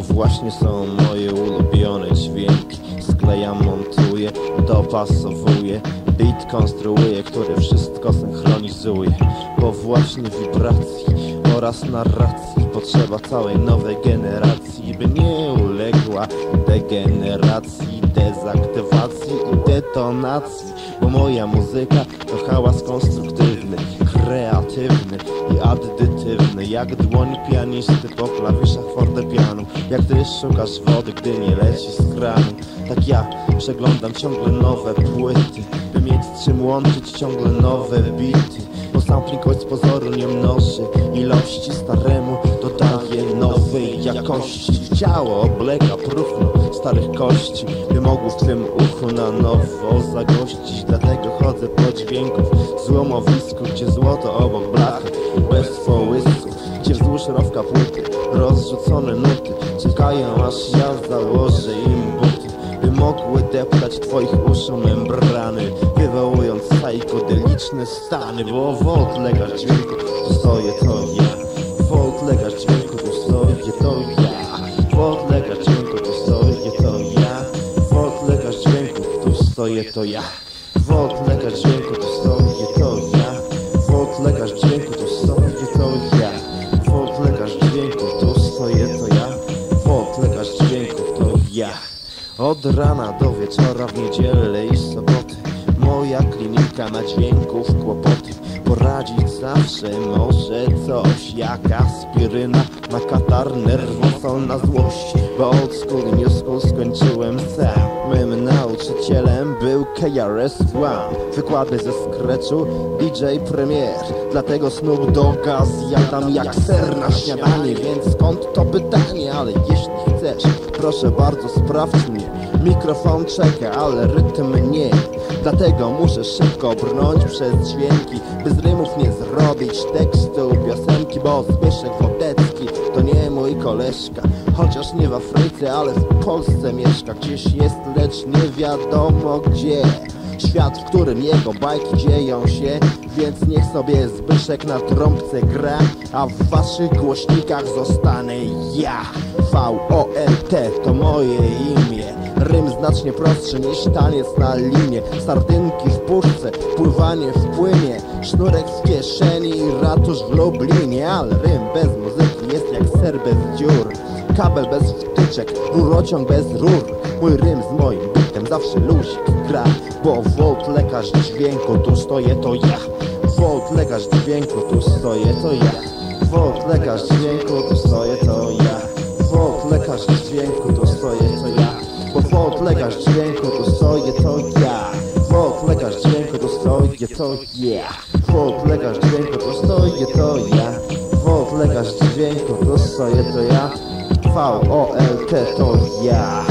właśnie są moje ulubione dźwięki. Sklejam, montuję, dopasowuję. Beat konstruuję, który wszystko synchronizuje. Bo właśnie wibracji oraz narracji Potrzeba całej nowej generacji By nie uległa degeneracji Dezaktywacji i detonacji Bo moja muzyka to hałas konstruktywny Kreatywny i addytywny. Jak dłoń pianisty po klawiszach fortepianu. Jak ty szukasz wody, gdy nie leci z kranu. Tak ja przeglądam ciągle nowe płyty By mieć czym łączyć ciągle nowe bity. Bo sampling choć z pozoru nie mnoży Ilości staremu jakości Ciało obleka próchno starych kości By mogło w twym uchu na nowo zagościć. Dlatego chodzę po dźwięków złomowisku Gdzie złoto obok blachy bez połysku Gdzie wzdłuż rowka płyty rozrzucone nuty Czekają aż ja założę im buty by mogły deptać twoich uszu membrany Wywołując psychodeliczne stany Bo volt lekarz dźwięku stoję to ja stoję to ja. Volt lekarz dźwięku tu stoję to ja. Volt lekarz dźwięku tu stoję to ja. Volt lekarz dźwięku tu stoję to ja. Volt lekarz dźwięku to ja. Od rana do wieczora w niedzielę i soboty. Moja klinika na dźwięków kłopoty. Poradzić zawsze może coś. Jak aspiryna na katar nerwosol na złość. Bo old school skończyłem był KRS-One Wykłady ze scratchu DJ Premier. Dlatego Snoop Dogga zjadam jak ser na śniadanie. Więc skąd to pytanie, ale jeśli chcesz Proszę bardzo sprawdź mnie. Mikrofon czeka, ale rytm nie Dlatego muszę szybko brnąć przez dźwięki By z rymów nie zrobić tekstu piosenki Bo Zbyszek Wodecki to nie mój koleżka. Chociaż nie w Afryce, ale w Polsce mieszka. Gdzieś jest, lecz nie wiadomo gdzie. Świat, w którym jego bajki dzieją się Więc niech sobie Zbyszek na trąbce gra A w waszych głośnikach zostanę ja V-O-L-T to moje imię. Rym znacznie prostszy niż taniec na linie Sardynki w puszce, pływanie w płynie. Sznurek w kieszeni i ratusz w Lublinie. Ale rym bez muzyki jest jak ser bez dziur. Kabel bez wtyczek, rurociąg bez rur. Mój rym z moim bitem zawsze luzik gra Bo Volt lekarz dźwięku, tu stoję to ja. Volt lekarz dźwięku, tu stoję to ja. Volt lekarz dźwięku, tu stoję to ja Volt lekarz dźwięku, tu stoję to ja. Bo Volt lekarz dźwięku, tu stoję to ja. Volt lekarz dźwięku, tu stoję to ja. Volt lekarz dźwięku, tu stoję to ja. Volt lekarz dźwięku, tu stoję to ja. V-O-L-T to ja